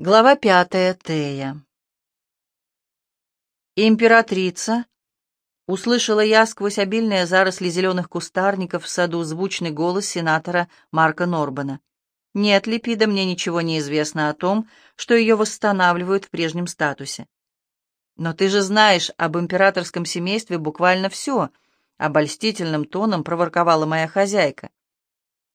Глава пятая. Тея. «Императрица!» — услышала я сквозь обильные заросли зеленых кустарников в саду звучный голос сенатора Марка Норбана. «Нет, Липида, мне ничего не известно о том, что ее восстанавливают в прежнем статусе. Но ты же знаешь об императорском семействе буквально все», — обольстительным тоном проворковала моя хозяйка.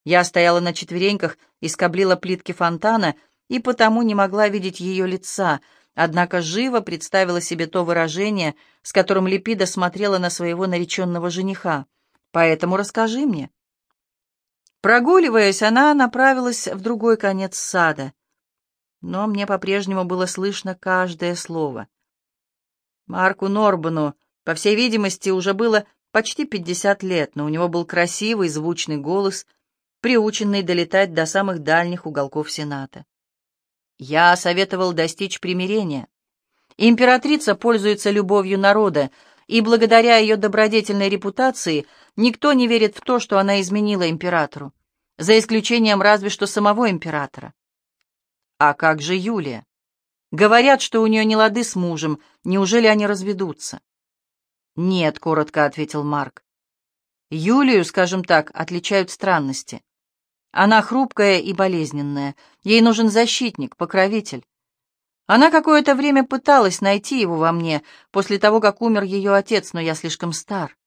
Я стояла на четвереньках и скоблила плитки фонтана — и потому не могла видеть ее лица, однако живо представила себе то выражение, с которым Липида смотрела на своего нареченного жениха. «Поэтому расскажи мне». Прогуливаясь, она направилась в другой конец сада, но мне по-прежнему было слышно каждое слово. Марку Норбану, по всей видимости, уже было почти пятьдесят лет, но у него был красивый, звучный голос, приученный долетать до самых дальних уголков Сената. Я советовал достичь примирения. Императрица пользуется любовью народа, и благодаря ее добродетельной репутации никто не верит в то, что она изменила императору, за исключением разве что самого императора. А как же Юлия? Говорят, что у нее не лады с мужем, неужели они разведутся? Нет, коротко ответил Марк. Юлию, скажем так, отличают странности. Она хрупкая и болезненная. Ей нужен защитник, покровитель. Она какое-то время пыталась найти его во мне, после того, как умер ее отец, но я слишком стар.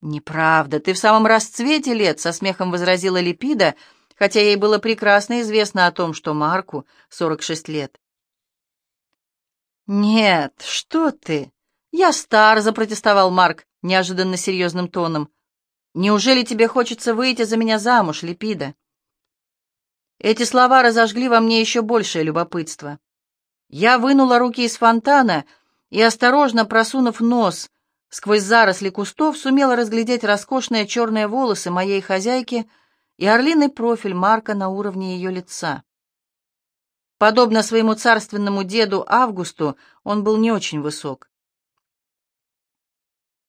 «Неправда, ты в самом расцвете лет», — со смехом возразила Липида, хотя ей было прекрасно известно о том, что Марку 46 лет. «Нет, что ты? Я стар», — запротестовал Марк неожиданно серьезным тоном. Неужели тебе хочется выйти за меня замуж, Липида?» Эти слова разожгли во мне еще большее любопытство. Я вынула руки из фонтана и, осторожно просунув нос сквозь заросли кустов, сумела разглядеть роскошные черные волосы моей хозяйки и орлиный профиль Марка на уровне ее лица. Подобно своему царственному деду Августу, он был не очень высок.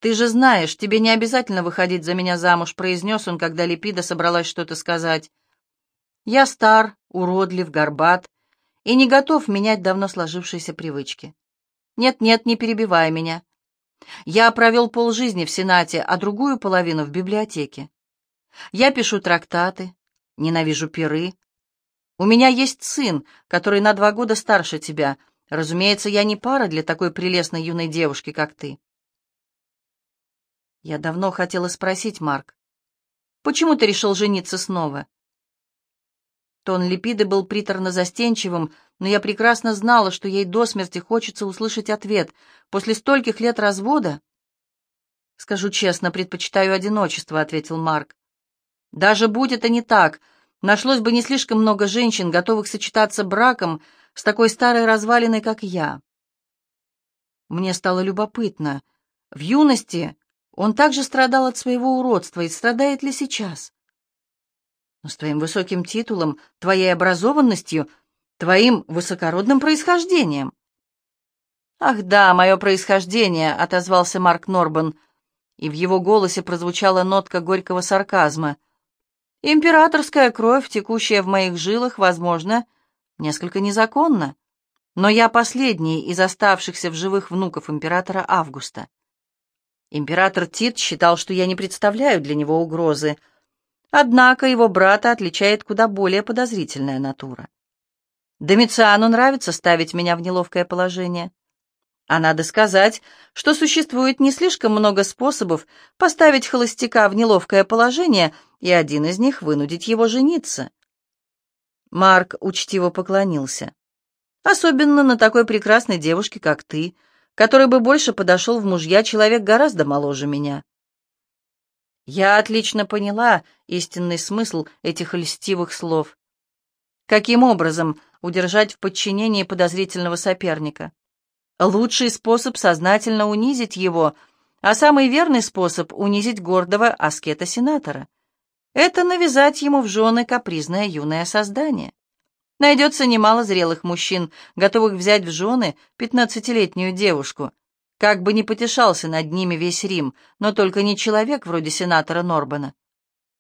«Ты же знаешь, тебе не обязательно выходить за меня замуж», — произнес он, когда Липида собралась что-то сказать. «Я стар, уродлив, горбат и не готов менять давно сложившиеся привычки. Нет-нет, не перебивай меня. Я провел полжизни в Сенате, а другую половину в библиотеке. Я пишу трактаты, ненавижу пиры. У меня есть сын, который на два года старше тебя. Разумеется, я не пара для такой прелестной юной девушки, как ты. Я давно хотела спросить, Марк, почему ты решил жениться снова? Тон Липиды был приторно-застенчивым, но я прекрасно знала, что ей до смерти хочется услышать ответ. После стольких лет развода... «Скажу честно, предпочитаю одиночество», — ответил Марк. «Даже будь это не так, нашлось бы не слишком много женщин, готовых сочетаться браком с такой старой развалиной, как я». Мне стало любопытно. В юности он также страдал от своего уродства и страдает ли сейчас? Но с твоим высоким титулом, твоей образованностью, твоим высокородным происхождением. «Ах да, мое происхождение», — отозвался Марк Норбан, и в его голосе прозвучала нотка горького сарказма. «Императорская кровь, текущая в моих жилах, возможно, несколько незаконна, но я последний из оставшихся в живых внуков императора Августа. Император Тит считал, что я не представляю для него угрозы, однако его брата отличает куда более подозрительная натура. Домициану нравится ставить меня в неловкое положение. А надо сказать, что существует не слишком много способов поставить холостяка в неловкое положение, и один из них — вынудить его жениться. Марк учтиво поклонился. «Особенно на такой прекрасной девушке, как ты», который бы больше подошел в мужья человек гораздо моложе меня. Я отлично поняла истинный смысл этих льстивых слов. Каким образом удержать в подчинении подозрительного соперника? Лучший способ сознательно унизить его, а самый верный способ унизить гордого аскета-сенатора — это навязать ему в жены капризное юное создание. Найдется немало зрелых мужчин, готовых взять в жены пятнадцатилетнюю девушку. Как бы ни потешался над ними весь Рим, но только не человек вроде сенатора Норбана.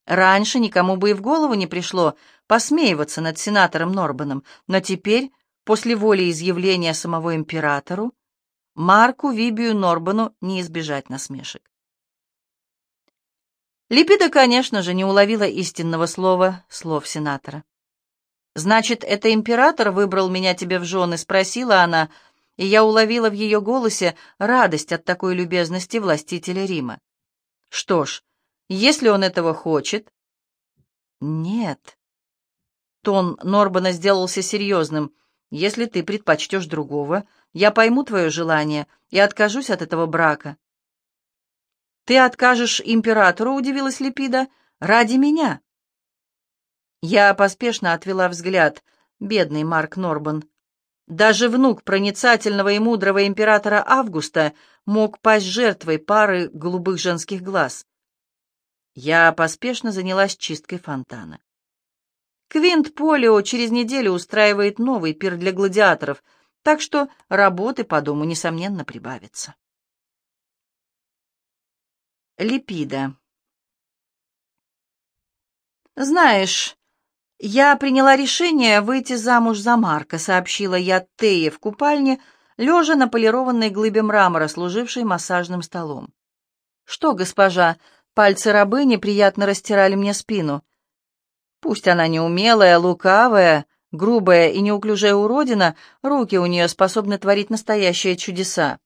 Раньше никому бы и в голову не пришло посмеиваться над сенатором Норбаном, но теперь после воли изъявления самого императору, Марку Вибию Норбану не избежать насмешек. Липида, конечно же, не уловила истинного слова, слов сенатора. «Значит, это император выбрал меня тебе в жены?» — спросила она, и я уловила в ее голосе радость от такой любезности властителя Рима. «Что ж, если он этого хочет...» «Нет». Тон Норбана сделался серьезным. «Если ты предпочтешь другого, я пойму твое желание и откажусь от этого брака. «Ты откажешь императору?» — удивилась Липида. «Ради меня». Я поспешно отвела взгляд. Бедный Марк Норбан. Даже внук проницательного и мудрого императора Августа мог пасть жертвой пары голубых женских глаз. Я поспешно занялась чисткой фонтана. Квинт Полио через неделю устраивает новый пир для гладиаторов, так что работы по дому, несомненно, прибавится. Липида. «Знаешь, я приняла решение выйти замуж за Марка», — сообщила я Тее в купальне, лежа на полированной глыбе мрамора, служившей массажным столом. «Что, госпожа, пальцы рабы неприятно растирали мне спину. Пусть она неумелая, лукавая, грубая и неуклюжая уродина, руки у нее способны творить настоящие чудеса.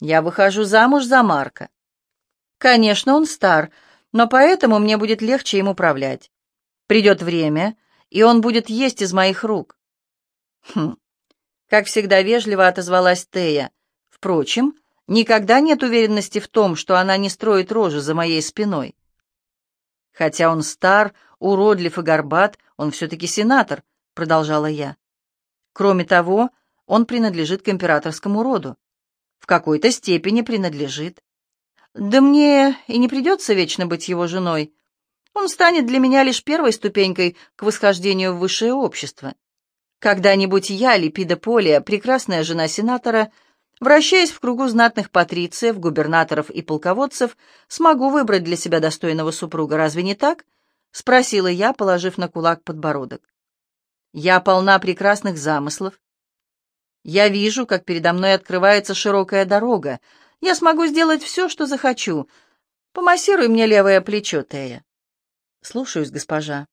Я выхожу замуж за Марка. Конечно, он стар, но поэтому мне будет легче им управлять. Придет время, и он будет есть из моих рук. Хм, как всегда вежливо отозвалась Тея. Впрочем, никогда нет уверенности в том, что она не строит рожи за моей спиной. Хотя он стар, уродлив и горбат, он все-таки сенатор, продолжала я. Кроме того, он принадлежит к императорскому роду. В какой-то степени принадлежит. Да мне и не придется вечно быть его женой. Он станет для меня лишь первой ступенькой к восхождению в высшее общество. Когда-нибудь я, Липида Полия, прекрасная жена сенатора, вращаясь в кругу знатных патрициев, губернаторов и полководцев, смогу выбрать для себя достойного супруга. Разве не так? Спросила я, положив на кулак подбородок. Я полна прекрасных замыслов. Я вижу, как передо мной открывается широкая дорога, я смогу сделать все, что захочу. Помассируй мне левое плечо, Тея. Слушаюсь, госпожа.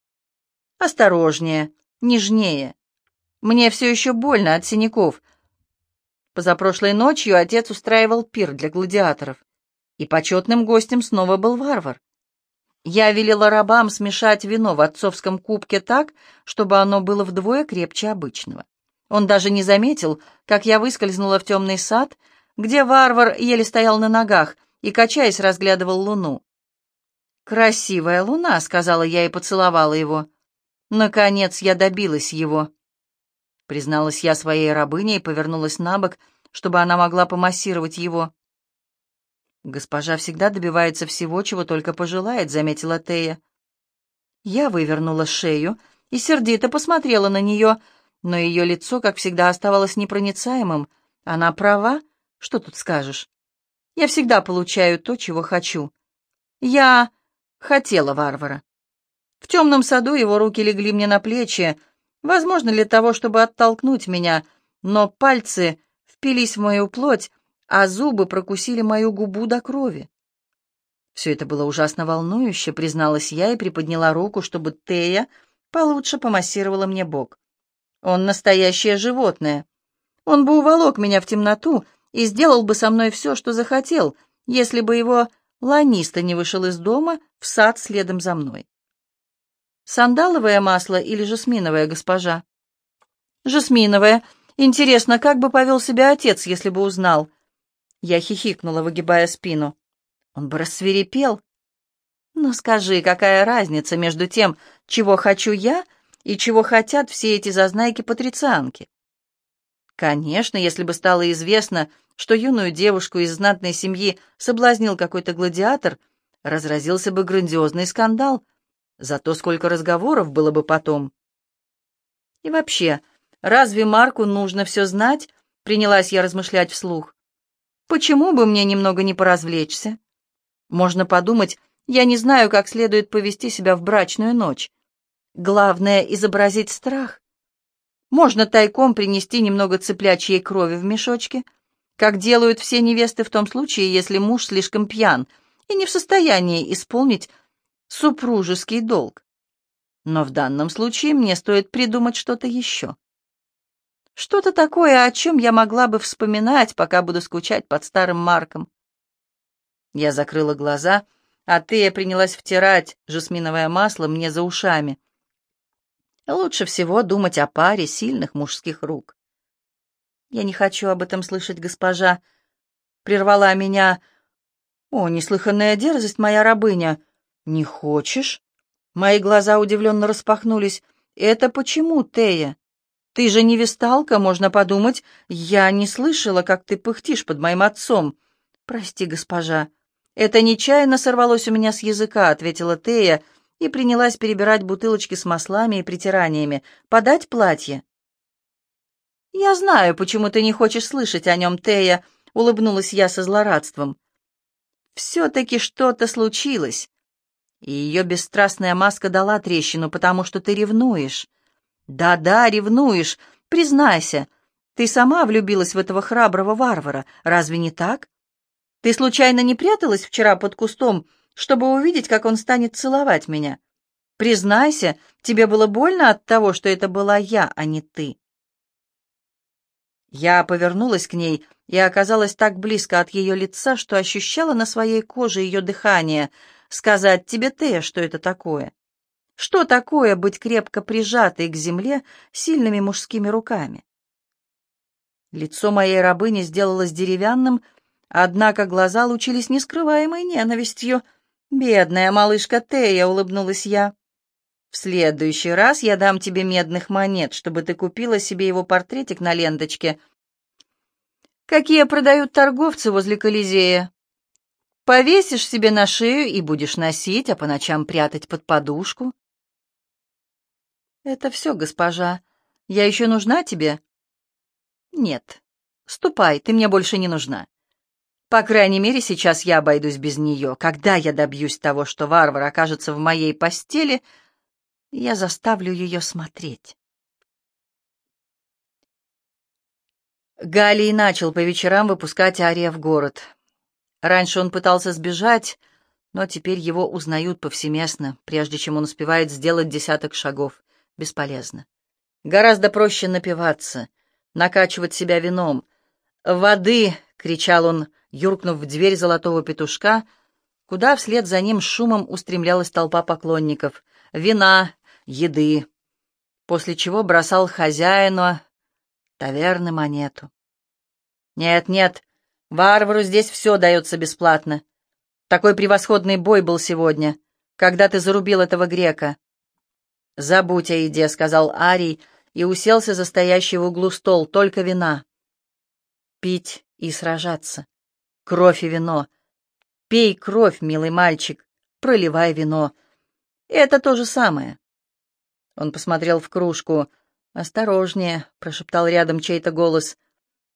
Осторожнее, нежнее. Мне все еще больно от синяков. Позапрошлой ночью отец устраивал пир для гладиаторов, и почетным гостем снова был варвар. Я велела рабам смешать вино в отцовском кубке так, чтобы оно было вдвое крепче обычного. Он даже не заметил, как я выскользнула в темный сад — где варвар еле стоял на ногах и, качаясь, разглядывал луну. «Красивая луна», — сказала я и поцеловала его. «Наконец я добилась его». Призналась я своей рабыне и повернулась на бок, чтобы она могла помассировать его. «Госпожа всегда добивается всего, чего только пожелает», — заметила Тея. Я вывернула шею и сердито посмотрела на нее, но ее лицо, как всегда, оставалось непроницаемым. Она права, что тут скажешь? Я всегда получаю то, чего хочу. Я хотела варвара. В темном саду его руки легли мне на плечи, возможно, для того, чтобы оттолкнуть меня, но пальцы впились в мою плоть, а зубы прокусили мою губу до крови. Все это было ужасно волнующе, призналась я и приподняла руку, чтобы Тея получше помассировала мне бок. Он настоящее животное. Он бы уволок меня в темноту и сделал бы со мной все, что захотел, если бы его ланиста не вышел из дома в сад следом за мной. Сандаловое масло или жасминовое, госпожа? Жасминовое. Интересно, как бы повел себя отец, если бы узнал? Я хихикнула, выгибая спину. Он бы рассверепел. Но скажи, какая разница между тем, чего хочу я, и чего хотят все эти зазнайки-патрицианки? Конечно, если бы стало известно, что юную девушку из знатной семьи соблазнил какой-то гладиатор, разразился бы грандиозный скандал. Зато сколько разговоров было бы потом. И вообще, разве Марку нужно все знать? Принялась я размышлять вслух. Почему бы мне немного не поразвлечься? Можно подумать, я не знаю, как следует повести себя в брачную ночь. Главное — изобразить страх. Можно тайком принести немного цыплячьей крови в мешочке, как делают все невесты в том случае, если муж слишком пьян и не в состоянии исполнить супружеский долг. Но в данном случае мне стоит придумать что-то еще. Что-то такое, о чем я могла бы вспоминать, пока буду скучать под старым Марком. Я закрыла глаза, а Тея принялась втирать жасминовое масло мне за ушами. Лучше всего думать о паре сильных мужских рук. «Я не хочу об этом слышать, госпожа», — прервала меня. «О, неслыханная дерзость, моя рабыня!» «Не хочешь?» Мои глаза удивленно распахнулись. «Это почему, Тея? Ты же не весталка, можно подумать. Я не слышала, как ты пыхтишь под моим отцом. Прости, госпожа». «Это нечаянно сорвалось у меня с языка», — ответила Тея и принялась перебирать бутылочки с маслами и притираниями. «Подать платье?» «Я знаю, почему ты не хочешь слышать о нем, Тея», — улыбнулась я со злорадством. «Все-таки что-то случилось». И ее бесстрастная маска дала трещину, потому что ты ревнуешь. Да-да, ревнуешь. Признайся, ты сама влюбилась в этого храброго варвара. Разве не так? Ты случайно не пряталась вчера под кустом, чтобы увидеть, как он станет целовать меня? Признайся, тебе было больно от того, что это была я, а не ты. Я повернулась к ней и оказалась так близко от ее лица, что ощущала на своей коже ее дыхание. Сказать тебе, Тея, что это такое? Что такое быть крепко прижатой к земле сильными мужскими руками? Лицо моей рабыни сделалось деревянным, однако глаза лучились нескрываемой ненавистью. «Бедная малышка Тея», — улыбнулась я. «В следующий раз я дам тебе медных монет, чтобы ты купила себе его портретик на ленточке, какие продают торговцы возле Колизея. Повесишь себе на шею и будешь носить, а по ночам прятать под подушку». «Это все, госпожа. Я еще нужна тебе?» «Нет. Ступай, ты мне больше не нужна. По крайней мере, сейчас я обойдусь без нее. Когда я добьюсь того, что варвар окажется в моей постели, я заставлю ее смотреть». Галий начал по вечерам выпускать Ария в город. Раньше он пытался сбежать, но теперь его узнают повсеместно, прежде чем он успевает сделать десяток шагов бесполезно. Гораздо проще напиваться, накачивать себя вином. «Воды!» — кричал он, юркнув в дверь золотого петушка, куда вслед за ним шумом устремлялась толпа поклонников. «Вина! Еды!» После чего бросал хозяину таверны монету. «Нет, нет, варвару здесь все дается бесплатно. Такой превосходный бой был сегодня, когда ты зарубил этого грека. «Забудь о еде», — сказал Арий, и уселся за стоящий в углу стол, только вина. Пить и сражаться. Кровь и вино. Пей кровь, милый мальчик, проливай вино. Это то же самое. Он посмотрел в кружку. «Осторожнее», — прошептал рядом чей-то голос.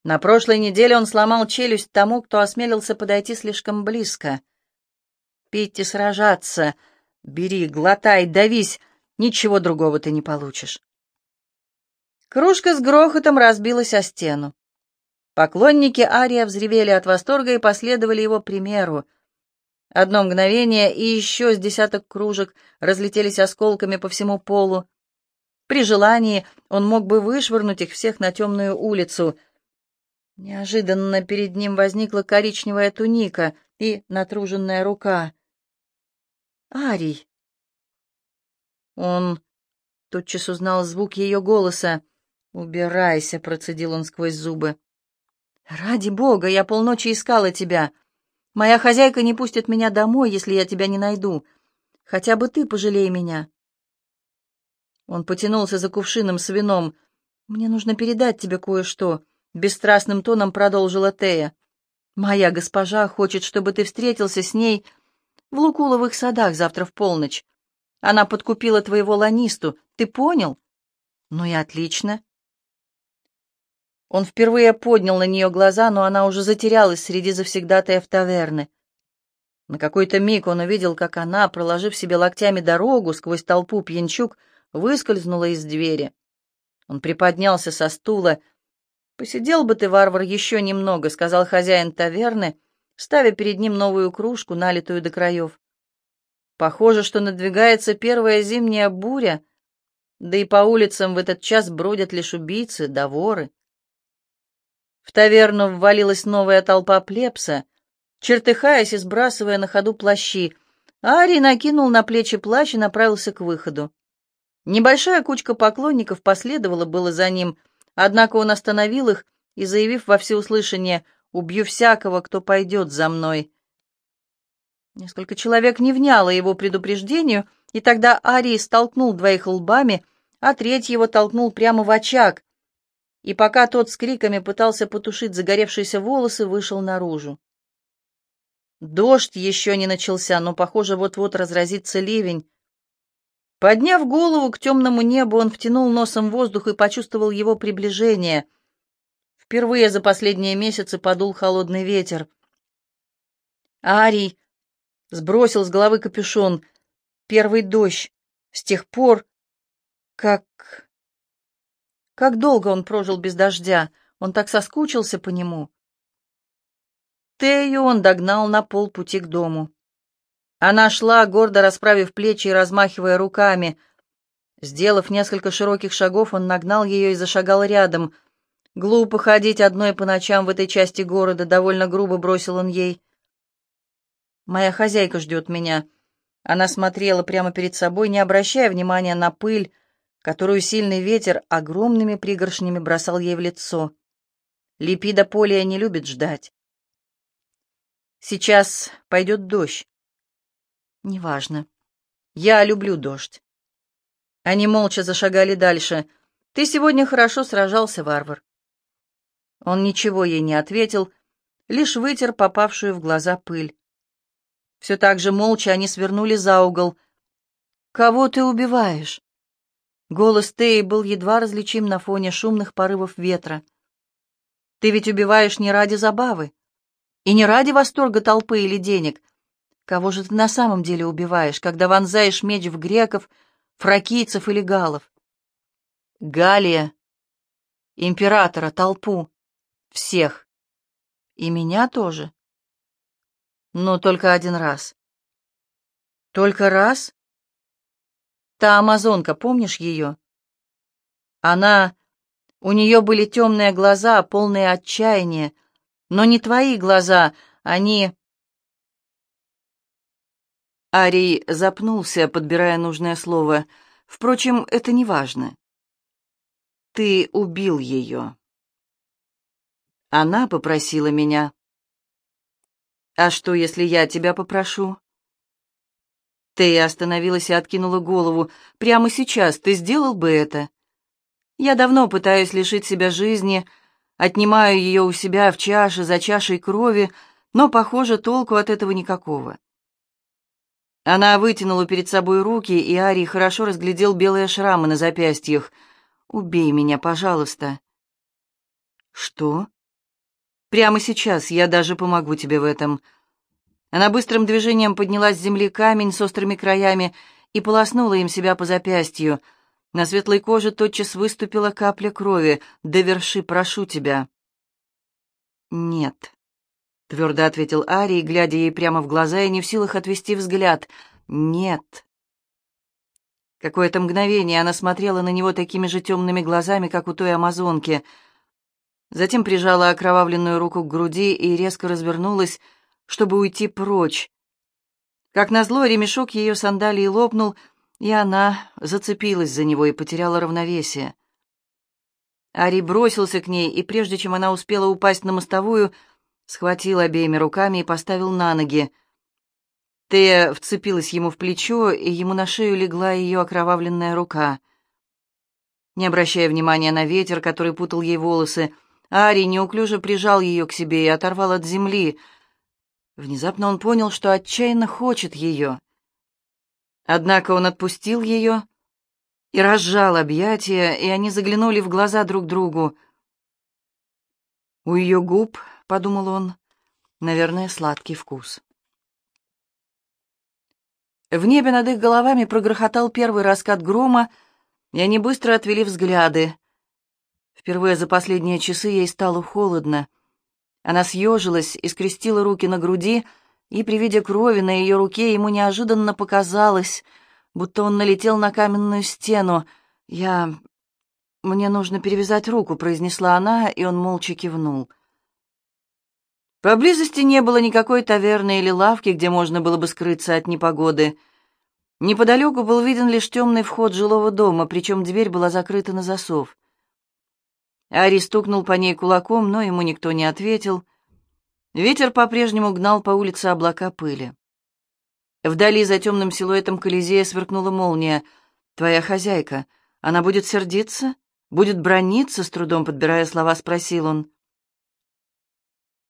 На прошлой неделе он сломал челюсть тому, кто осмелился подойти слишком близко. «Пить и сражаться. Бери, глотай, давись. Ничего другого ты не получишь. Кружка с грохотом разбилась о стену. Поклонники Ария взревели от восторга и последовали его примеру. Одно мгновение, и еще с десяток кружек разлетелись осколками по всему полу. При желании он мог бы вышвырнуть их всех на темную улицу. Неожиданно перед ним возникла коричневая туника и натруженная рука. «Арий!» Он тотчас узнал звук ее голоса. «Убирайся», — процедил он сквозь зубы. «Ради бога, я полночи искала тебя. Моя хозяйка не пустит меня домой, если я тебя не найду. Хотя бы ты пожалей меня». Он потянулся за кувшином с вином. «Мне нужно передать тебе кое-что», — бесстрастным тоном продолжила Тея. «Моя госпожа хочет, чтобы ты встретился с ней в Лукуловых садах завтра в полночь. Она подкупила твоего ланисту. Ты понял? Ну и отлично. Он впервые поднял на нее глаза, но она уже затерялась среди завсегдатаев таверны. На какой-то миг он увидел, как она, проложив себе локтями дорогу сквозь толпу пьянчук, выскользнула из двери. Он приподнялся со стула. «Посидел бы ты, варвар, еще немного», — сказал хозяин таверны, ставя перед ним новую кружку, налитую до краев. «Похоже, что надвигается первая зимняя буря, да и по улицам в этот час бродят лишь убийцы да воры». В таверну ввалилась новая толпа плебса, чертыхаясь и сбрасывая на ходу плащи. Арий накинул на плечи плащ и направился к выходу. Небольшая кучка поклонников последовала было за ним, однако он остановил их и, заявив во всеуслышание «Убью всякого, кто пойдет за мной», Несколько человек не вняло его предупреждению, и тогда Арий столкнул двоих лбами, а третьего толкнул прямо в очаг, и пока тот с криками пытался потушить загоревшиеся волосы, вышел наружу. Дождь еще не начался, но, похоже, вот-вот разразится ливень. Подняв голову к темному небу, он втянул носом воздух и почувствовал его приближение. Впервые за последние месяцы подул холодный ветер. Арий сбросил с головы капюшон. Первый дождь. С тех пор, как... Как долго он прожил без дождя? Он так соскучился по нему. Тею он догнал на полпути к дому. Она шла, гордо расправив плечи и размахивая руками. Сделав несколько широких шагов, он нагнал ее и зашагал рядом. «Глупо ходить одной по ночам в этой части города», — довольно грубо бросил он ей. «Моя хозяйка ждет меня». Она смотрела прямо перед собой, не обращая внимания на пыль, которую сильный ветер огромными пригоршнями бросал ей в лицо. Липида Полия не любит ждать. Сейчас пойдет дождь. Неважно. Я люблю дождь. Они молча зашагали дальше. Ты сегодня хорошо сражался, варвар. Он ничего ей не ответил, лишь вытер попавшую в глаза пыль. Все так же молча они свернули за угол. «Кого ты убиваешь?» Голос Теи был едва различим на фоне шумных порывов ветра. «Ты ведь убиваешь не ради забавы и не ради восторга толпы или денег. Кого же ты на самом деле убиваешь, когда вонзаешь меч в греков, фракийцев или галов? Галия, императора, толпу, всех. И меня тоже. Но только один раз. Только раз? Та амазонка, помнишь ее? Она... У нее были темные глаза, полные отчаяния, но не твои глаза, они... Арий запнулся, подбирая нужное слово. Впрочем, это не важно. Ты убил ее. Она попросила меня. А что, если я тебя попрошу? Ты остановилась и откинула голову. «Прямо сейчас ты сделал бы это?» «Я давно пытаюсь лишить себя жизни, отнимаю ее у себя в чаше за чашей крови, но, похоже, толку от этого никакого». Она вытянула перед собой руки, и Арий хорошо разглядел белые шрамы на запястьях. «Убей меня, пожалуйста». «Что?» «Прямо сейчас я даже помогу тебе в этом». Она быстрым движением подняла с земли камень с острыми краями и полоснула им себя по запястью. На светлой коже тотчас выступила капля крови. «Доверши, прошу тебя». «Нет», — твердо ответил Арий, глядя ей прямо в глаза и не в силах отвести взгляд. «Нет». Какое-то мгновение она смотрела на него такими же темными глазами, как у той амазонки. Затем прижала окровавленную руку к груди и резко развернулась, чтобы уйти прочь. Как назло, ремешок ее сандалии лопнул, и она зацепилась за него и потеряла равновесие. Ари бросился к ней, и прежде чем она успела упасть на мостовую, схватил обеими руками и поставил на ноги. Тея вцепилась ему в плечо, и ему на шею легла ее окровавленная рука. Не обращая внимания на ветер, который путал ей волосы, Ари неуклюже прижал ее к себе и оторвал от земли — Внезапно он понял, что отчаянно хочет ее. Однако он отпустил ее и разжал объятия, и они заглянули в глаза друг другу. «У ее губ, — подумал он, — наверное, сладкий вкус». В небе над их головами прогрохотал первый раскат грома, и они быстро отвели взгляды. Впервые за последние часы ей стало холодно. Она съежилась и скрестила руки на груди, и при виде крови на ее руке ему неожиданно показалось, будто он налетел на каменную стену. «Я... мне нужно перевязать руку», — произнесла она, и он молча кивнул. Поблизости не было никакой таверны или лавки, где можно было бы скрыться от непогоды. Неподалеку был виден лишь темный вход жилого дома, причем дверь была закрыта на засов. Ари стукнул по ней кулаком, но ему никто не ответил. Ветер по-прежнему гнал по улице облака пыли. Вдали за темным силуэтом Колизея сверкнула молния. «Твоя хозяйка, она будет сердиться? Будет брониться?» — с трудом подбирая слова, спросил он.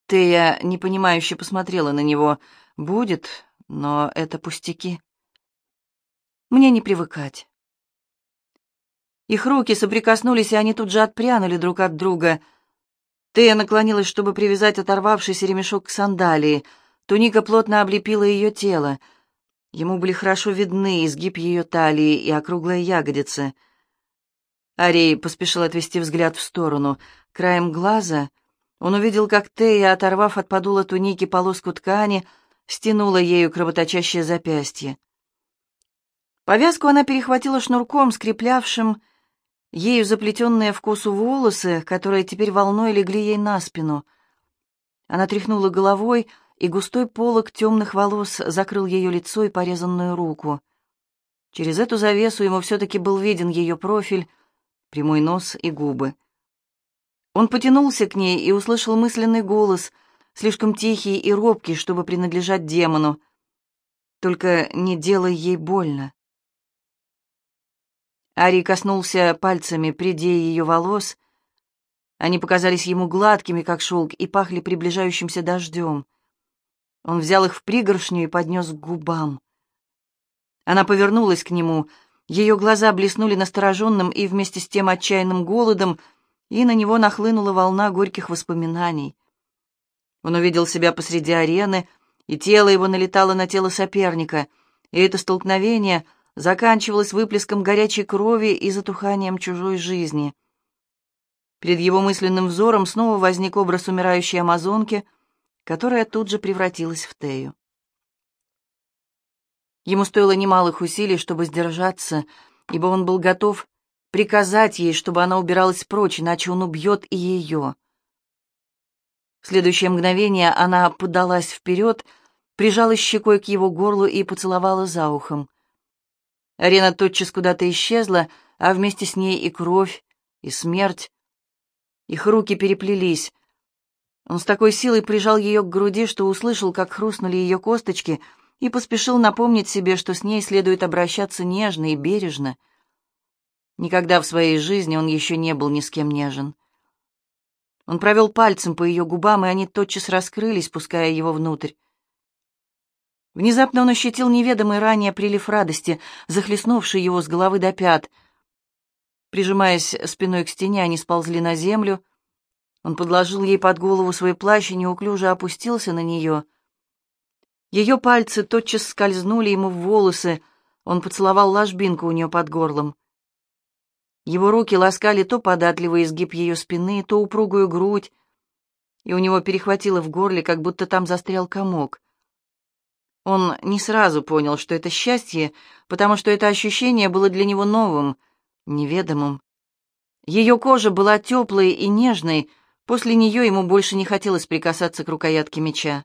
Тея непонимающе посмотрела на него. «Будет, но это пустяки. Мне не привыкать». Их руки соприкоснулись, и они тут же отпрянули друг от друга. Тея наклонилась, чтобы привязать оторвавшийся ремешок к сандалии. Туника плотно облепила ее тело. Ему были хорошо видны изгиб ее талии и округлые ягодицы. Арей поспешил отвести взгляд в сторону. Краем глаза он увидел, как Тея, оторвав от подула туники полоску ткани, стянула ею кровоточащее запястье. Повязку она перехватила шнурком, скреплявшим ею заплетенные в косу волосы, которые теперь волной легли ей на спину. Она тряхнула головой, и густой полог темных волос закрыл ее лицо и порезанную руку. Через эту завесу ему все-таки был виден ее профиль, прямой нос и губы. Он потянулся к ней и услышал мысленный голос, слишком тихий и робкий, чтобы принадлежать демону. «Только не делай ей больно». Ари коснулся пальцами придей ее волос. Они показались ему гладкими, как шелк, и пахли приближающимся дождем. Он взял их в пригоршню и поднес к губам. Она повернулась к нему. Ее глаза блеснули настороженным и вместе с тем отчаянным голодом, и на него нахлынула волна горьких воспоминаний. Он увидел себя посреди арены, и тело его налетало на тело соперника, и это столкновение — заканчивалось выплеском горячей крови и затуханием чужой жизни. Перед его мысленным взором снова возник образ умирающей амазонки, которая тут же превратилась в Тею. Ему стоило немалых усилий, чтобы сдержаться, ибо он был готов приказать ей, чтобы она убиралась прочь, иначе он убьет и ее. В следующее мгновение она подалась вперед, прижалась щекой к его горлу и поцеловала за ухом. Арена тотчас куда-то исчезла, а вместе с ней и кровь, и смерть. Их руки переплелись. Он с такой силой прижал ее к груди, что услышал, как хрустнули ее косточки, и поспешил напомнить себе, что с ней следует обращаться нежно и бережно. Никогда в своей жизни он еще не был ни с кем нежен. Он провел пальцем по ее губам, и они тотчас раскрылись, пуская его внутрь. Внезапно он ощутил неведомый ранее прилив радости, захлестнувший его с головы до пят. Прижимаясь спиной к стене, они сползли на землю. Он подложил ей под голову свой плащ и неуклюже опустился на нее. Ее пальцы тотчас скользнули ему в волосы, он поцеловал ложбинку у нее под горлом. Его руки ласкали то податливый изгиб ее спины, то упругую грудь, и у него перехватило в горле, как будто там застрял комок. Он не сразу понял, что это счастье, потому что это ощущение было для него новым, неведомым. Ее кожа была теплой и нежной, после нее ему больше не хотелось прикасаться к рукоятке меча.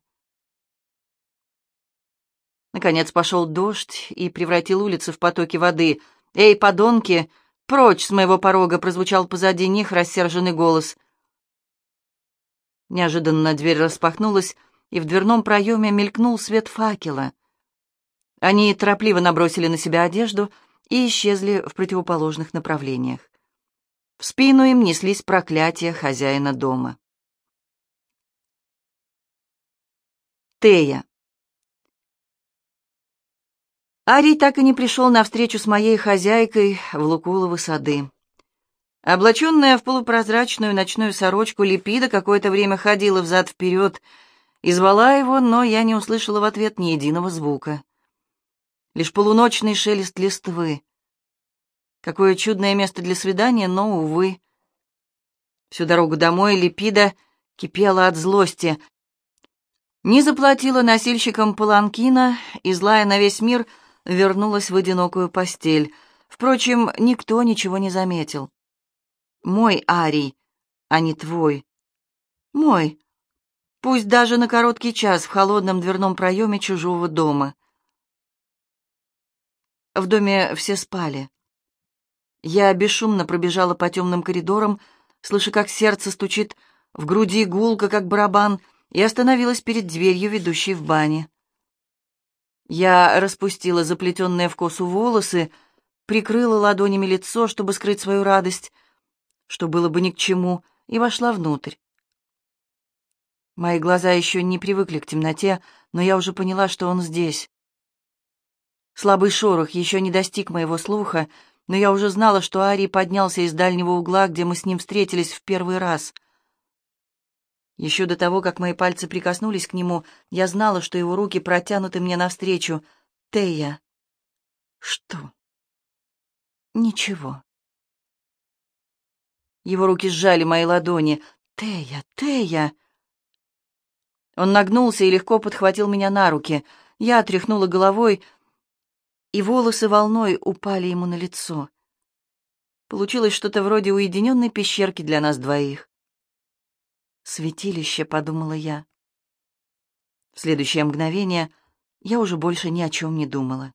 Наконец пошел дождь и превратил улицы в потоки воды. «Эй, подонки, прочь с моего порога!» — прозвучал позади них рассерженный голос. Неожиданно дверь распахнулась, и в дверном проеме мелькнул свет факела. Они торопливо набросили на себя одежду и исчезли в противоположных направлениях. В спину им неслись проклятия хозяина дома. Тея. Арий так и не пришел на встречу с моей хозяйкой в Лукуловы сады. Облаченная в полупрозрачную ночную сорочку, Липида какое-то время ходила взад-вперед, и звала его, но я не услышала в ответ ни единого звука. Лишь полуночный шелест листвы. Какое чудное место для свидания, но, увы. Всю дорогу домой Липида кипела от злости. Не заплатила носильщикам паланкина и, злая на весь мир, вернулась в одинокую постель. Впрочем, никто ничего не заметил. Мой Арий, а не твой. Мой. Пусть даже на короткий час в холодном дверном проеме чужого дома. В доме все спали. Я бесшумно пробежала по темным коридорам, слыша, как сердце стучит в груди гулко, как барабан, и остановилась перед дверью, ведущей в бане. Я распустила заплетенные в косу волосы, прикрыла ладонями лицо, чтобы скрыть свою радость, что было бы ни к чему, и вошла внутрь. Мои глаза еще не привыкли к темноте, но я уже поняла, что он здесь. Слабый шорох еще не достиг моего слуха, но я уже знала, что Арий поднялся из дальнего угла, где мы с ним встретились в первый раз. Еще до того, как мои пальцы прикоснулись к нему, я знала, что его руки протянуты мне навстречу. «Тея!» «Что?» «Ничего». Его руки сжали мои ладони. «Тея! Тея!» Он нагнулся и легко подхватил меня на руки. Я отряхнула головой, и волосы волной упали ему на лицо. Получилось что-то вроде уединенной пещерки для нас двоих. «Святилище», — подумала я. В следующее мгновение я уже больше ни о чем не думала.